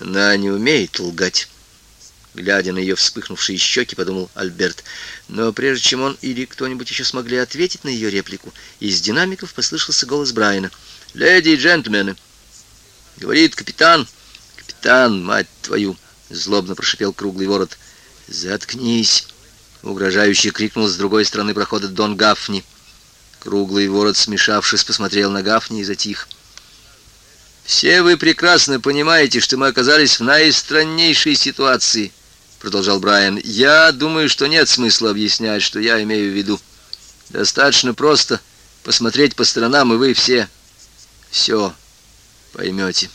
Она не умеет лгать. Глядя на ее вспыхнувшие щеки, подумал Альберт. Но прежде чем он или кто-нибудь еще смогли ответить на ее реплику, из динамиков послышался голос Брайана. «Леди и джентльмены!» Говорит капитан. «Капитан, мать твою!» — злобно прошипел круглый ворот. «Заткнись!» — угрожающе крикнул с другой стороны прохода Дон Гафни. Круглый ворот, смешавшись, посмотрел на Гафни и затих. «Все вы прекрасно понимаете, что мы оказались в наистраннейшей ситуации», — продолжал Брайан. «Я думаю, что нет смысла объяснять, что я имею в виду. Достаточно просто посмотреть по сторонам, и вы все все поймете».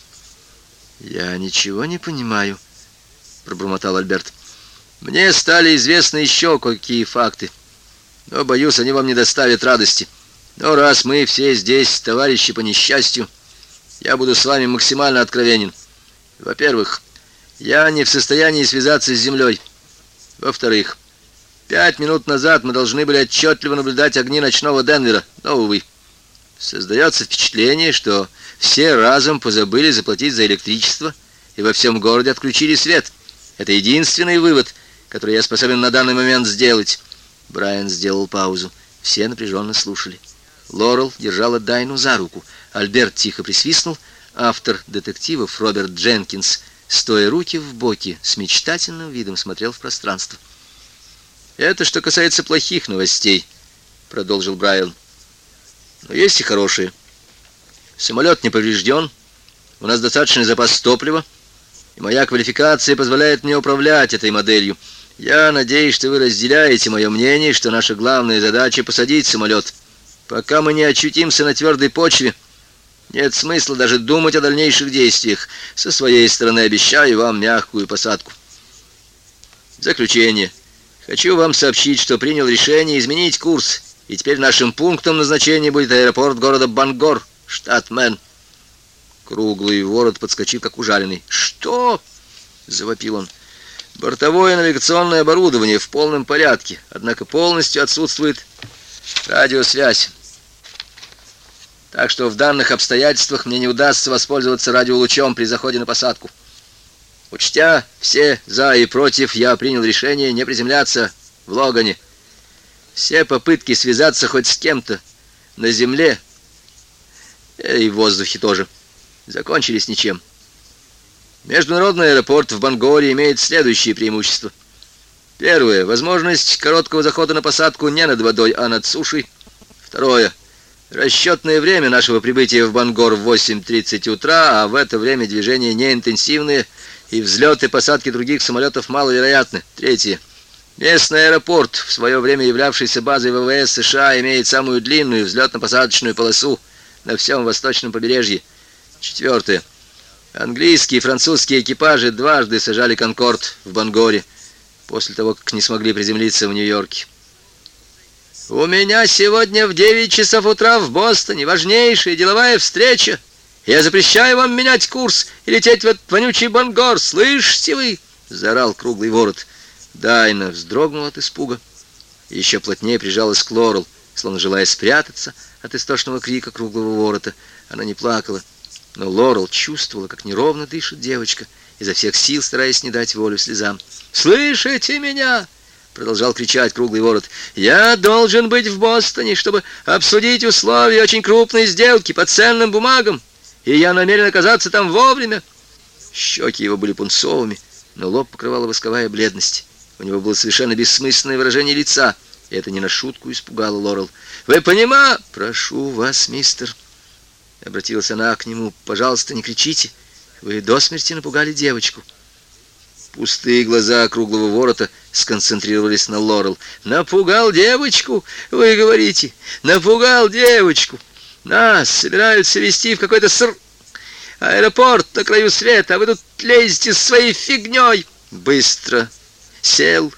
«Я ничего не понимаю», — пробормотал Альберт. «Мне стали известны еще кое-какие факты, но, боюсь, они вам не доставят радости. Но раз мы все здесь, товарищи по несчастью, я буду с вами максимально откровенен. Во-первых, я не в состоянии связаться с землей. Во-вторых, пять минут назад мы должны были отчетливо наблюдать огни ночного Денвера, но, увы. Создается впечатление, что все разом позабыли заплатить за электричество и во всем городе отключили свет. Это единственный вывод, который я способен на данный момент сделать. Брайан сделал паузу. Все напряженно слушали. Лорел держала Дайну за руку. Альберт тихо присвистнул. Автор детективов Роберт Дженкинс, стоя руки в боки, с мечтательным видом смотрел в пространство. «Это что касается плохих новостей», — продолжил Брайан. «Но есть и хорошие. Самолет не поврежден, у нас достаточный запас топлива, и моя квалификация позволяет мне управлять этой моделью. Я надеюсь, что вы разделяете мое мнение, что наша главная задача — посадить самолет». Пока мы не очутимся на твердой почве, нет смысла даже думать о дальнейших действиях. Со своей стороны обещаю вам мягкую посадку. Заключение. Хочу вам сообщить, что принял решение изменить курс, и теперь нашим пунктом назначения будет аэропорт города Бангор, штат Мэн. Круглый ворот подскочил, как ужаленный. «Что?» — завопил он. «Бортовое навигационное оборудование в полном порядке, однако полностью отсутствует радиосвязь. Так что в данных обстоятельствах мне не удастся воспользоваться радиолучом при заходе на посадку. Учтя все за и против, я принял решение не приземляться в Логане. Все попытки связаться хоть с кем-то на земле и в воздухе тоже закончились ничем. Международный аэропорт в Бангоре имеет следующие преимущества. Первое. Возможность короткого захода на посадку не над водой, а над сушей. Второе. Расчетное время нашего прибытия в Бангор в 8.30 утра, а в это время движения неинтенсивные, и взлеты и посадки других самолетов маловероятны. Третье. Местный аэропорт, в свое время являвшийся базой ВВС США, имеет самую длинную взлетно-посадочную полосу на всем восточном побережье. Четвертое. Английские и французские экипажи дважды сажали «Конкорд» в Бангоре после того, как не смогли приземлиться в Нью-Йорке. «У меня сегодня в девять часов утра в Бостоне важнейшая деловая встреча. Я запрещаю вам менять курс и лететь в этот вонючий Бангор. Слышите вы?» — заорал круглый ворот. Дайна вздрогнула от испуга. Еще плотнее прижалась к Лорел, словно желая спрятаться от истошного крика круглого ворота. Она не плакала, но Лорел чувствовала, как неровно дышит девочка, изо всех сил стараясь не дать волю слезам. «Слышите меня?» Продолжал кричать круглый ворот. «Я должен быть в Бостоне, чтобы обсудить условия очень крупной сделки по ценным бумагам, и я намерен оказаться там вовремя». Щеки его были пунцовыми, но лоб покрывала восковая бледность. У него было совершенно бессмысленное выражение лица, и это не на шутку испугало Лорел. «Вы понимаете?» «Прошу вас, мистер», — обратилась она к нему, — «пожалуйста, не кричите. Вы до смерти напугали девочку». Пустые глаза круглого ворота сконцентрировались на Лорел. «Напугал девочку, вы говорите? Напугал девочку! Нас собираются вести в какой-то ср... аэропорт на краю света, а вы тут лезете своей фигней!» Быстро сел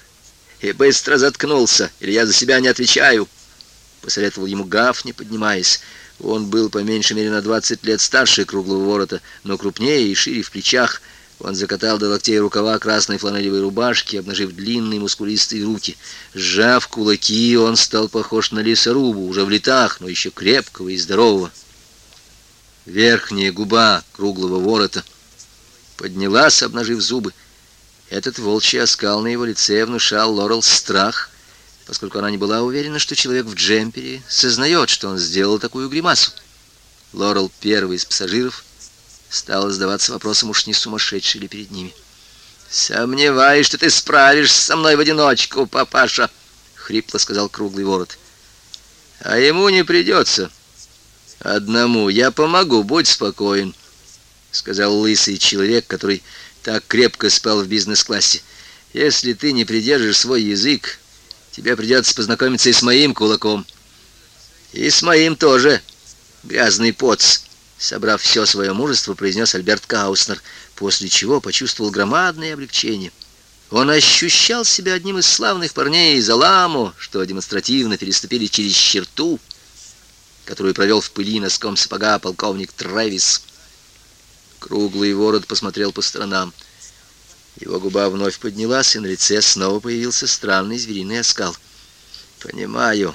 и быстро заткнулся, или я за себя не отвечаю, — посоветовал ему Гаф, не поднимаясь. Он был по меньшей мере на двадцать лет старше круглого ворота, но крупнее и шире в плечах, он закатал до локтей рукава красной фланелевой рубашки, обнажив длинные мускулистые руки. Сжав кулаки, он стал похож на лесорубу, уже в летах, но еще крепкого и здорового. Верхняя губа круглого ворота поднялась, обнажив зубы. Этот волчий оскал на его лице внушал Лорел страх, поскольку она не была уверена, что человек в джемпере сознает, что он сделал такую гримасу. Лорел, первый из пассажиров, стала задаваться вопросом, уж не сумасшедший ли перед ними. «Сомневаюсь, что ты справишься со мной в одиночку, папаша», — хрипло сказал круглый ворот. «А ему не придется. Одному я помогу, будь спокоен», — сказал лысый человек, который так крепко спал в бизнес-классе. «Если ты не придержишь свой язык, тебе придется познакомиться и с моим кулаком. И с моим тоже, грязный поц». Собрав все свое мужество, произнес Альберт Кауснер, после чего почувствовал громадное облегчение. Он ощущал себя одним из славных парней из Аламо, что демонстративно переступили через черту, которую провел в пыли носком сапога полковник Трэвис. Круглый ворот посмотрел по сторонам. Его губа вновь поднялась, и на лице снова появился странный звериный оскал. «Понимаю,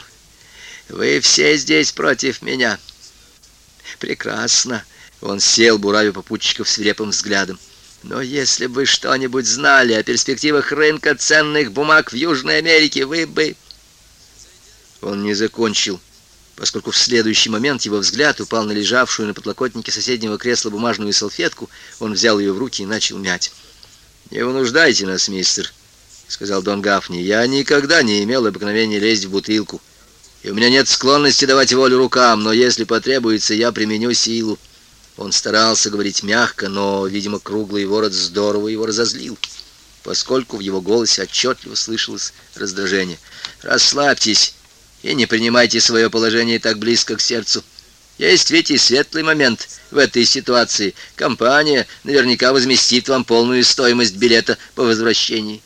вы все здесь против меня». Прекрасно. Он сел, буравя попутчиков свирепым взглядом. Но если бы что-нибудь знали о перспективах рынка ценных бумаг в Южной Америке, вы бы... Он не закончил, поскольку в следующий момент его взгляд упал на лежавшую на подлокотнике соседнего кресла бумажную салфетку, он взял ее в руки и начал мять. «Не вынуждайте нас, мистер», — сказал Дон Гафни. «Я никогда не имел обыкновения лезть в бутылку и у меня нет склонности давать волю рукам, но если потребуется, я применю силу». Он старался говорить мягко, но, видимо, круглый ворот здорово его разозлил, поскольку в его голосе отчетливо слышалось раздражение. «Расслабьтесь и не принимайте свое положение так близко к сердцу. Есть ведь и светлый момент в этой ситуации. Компания наверняка возместит вам полную стоимость билета по возвращении».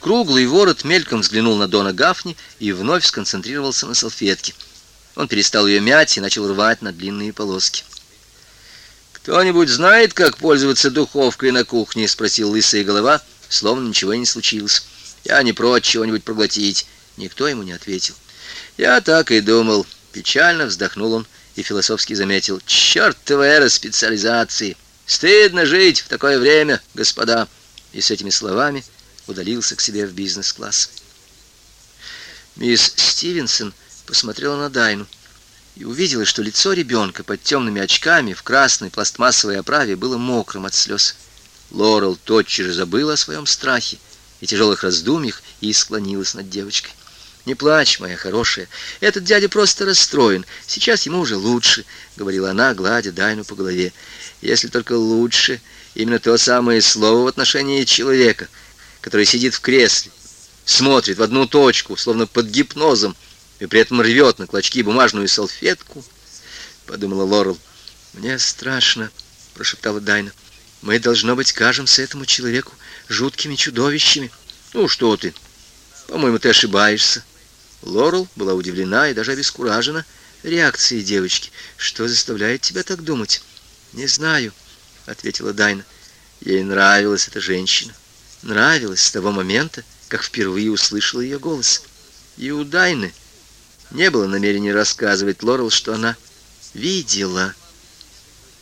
Круглый ворот мельком взглянул на Дона Гафни и вновь сконцентрировался на салфетке. Он перестал ее мять и начал рвать на длинные полоски. «Кто-нибудь знает, как пользоваться духовкой на кухне?» — спросил лысая голова, словно ничего не случилось. «Я не прочь чего-нибудь проглотить». Никто ему не ответил. «Я так и думал». Печально вздохнул он и философски заметил. «Чертова эра специализации! Стыдно жить в такое время, господа!» И с этими словами удалился к себе в бизнес-класс. Мисс Стивенсон посмотрела на Дайну и увидела, что лицо ребенка под темными очками в красной пластмассовой оправе было мокрым от слез. Лорел тотчас же забыла о своем страхе и тяжелых раздумьях и склонилась над девочкой. «Не плачь, моя хорошая, этот дядя просто расстроен. Сейчас ему уже лучше», — говорила она, гладя Дайну по голове. «Если только лучше, именно то самое слово в отношении человека, который сидит в кресле, смотрит в одну точку, словно под гипнозом, и при этом рвет на клочки бумажную салфетку, подумала Лорел. «Мне страшно», — прошептала Дайна. «Мы, должно быть, кажемся этому человеку жуткими чудовищами». «Ну что ты? По-моему, ты ошибаешься». Лорел была удивлена и даже обескуражена реакцией девочки. «Что заставляет тебя так думать?» «Не знаю», — ответила Дайна. Ей нравилась эта женщина нравилось с того момента, как впервые услышала ее голос. И у Дайны не было намерения рассказывать Лорел, что она видела,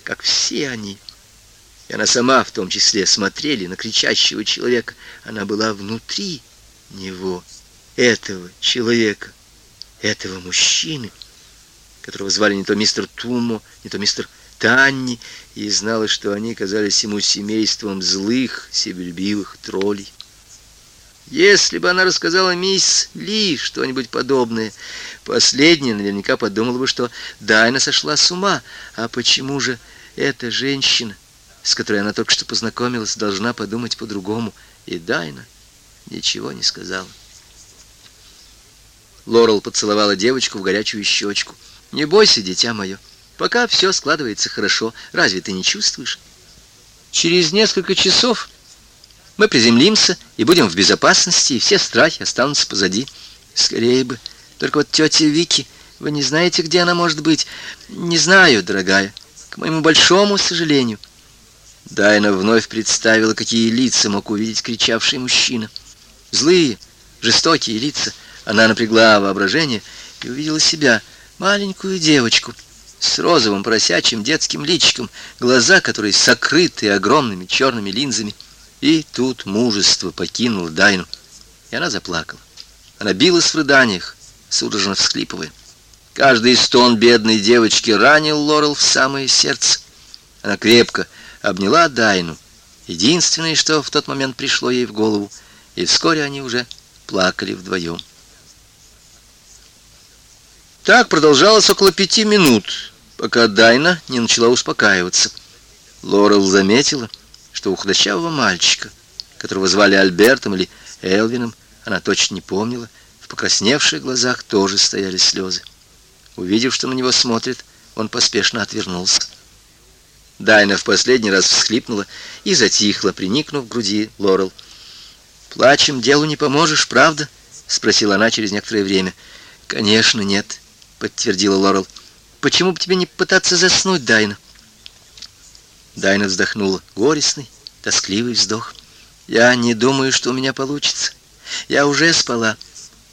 как все они, и она сама в том числе, смотрели на кричащего человека. Она была внутри него, этого человека, этого мужчины, которого звали не то мистер Тумо, не то мистер Танни и знала, что они казались ему семейством злых, себельбивых троллей. Если бы она рассказала мисс Ли что-нибудь подобное, последняя наверняка подумала бы, что Дайна сошла с ума. А почему же эта женщина, с которой она только что познакомилась, должна подумать по-другому? И Дайна ничего не сказала. Лорел поцеловала девочку в горячую щечку. «Не бойся, дитя мое». Пока все складывается хорошо. Разве ты не чувствуешь? Через несколько часов мы приземлимся и будем в безопасности, и все страхи останутся позади. Скорее бы. Только вот тетя Вики, вы не знаете, где она может быть? Не знаю, дорогая. К моему большому сожалению. Дайна вновь представила, какие лица мог увидеть кричавший мужчина. Злые, жестокие лица. Она напрягла воображение и увидела себя, маленькую девочку — с розовым поросячьим детским личиком, глаза, которые сокрыты огромными черными линзами. И тут мужество покинуло Дайну, и она заплакала. Она билась в рыданиях, судорожно всхлипывая. Каждый стон бедной девочки ранил Лорел в самое сердце. Она крепко обняла Дайну, единственное, что в тот момент пришло ей в голову, и вскоре они уже плакали вдвоем. Так продолжалось около пяти минут, пока Дайна не начала успокаиваться. Лорел заметила, что у худощавого мальчика, которого звали Альбертом или Элвином, она точно не помнила, в покрасневших глазах тоже стояли слезы. Увидев, что на него смотрит, он поспешно отвернулся. Дайна в последний раз всхлипнула и затихла, приникнув к груди Лорел. «Плачем делу не поможешь, правда?» — спросила она через некоторое время. «Конечно, нет», — подтвердила Лорел. «Почему бы тебе не пытаться заснуть, Дайна?» Дайна вздохнула. Горестный, тоскливый вздох. «Я не думаю, что у меня получится. Я уже спала».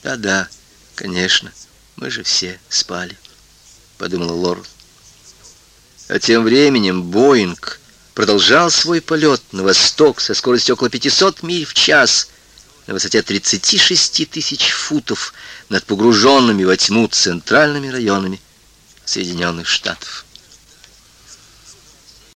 «Да-да, конечно, мы же все спали», — подумала Лорел. А тем временем Боинг продолжал свой полет на восток со скоростью около 500 миль в час на высоте 36 тысяч футов над погруженными во тьму центральными районами Соединенных Штатов.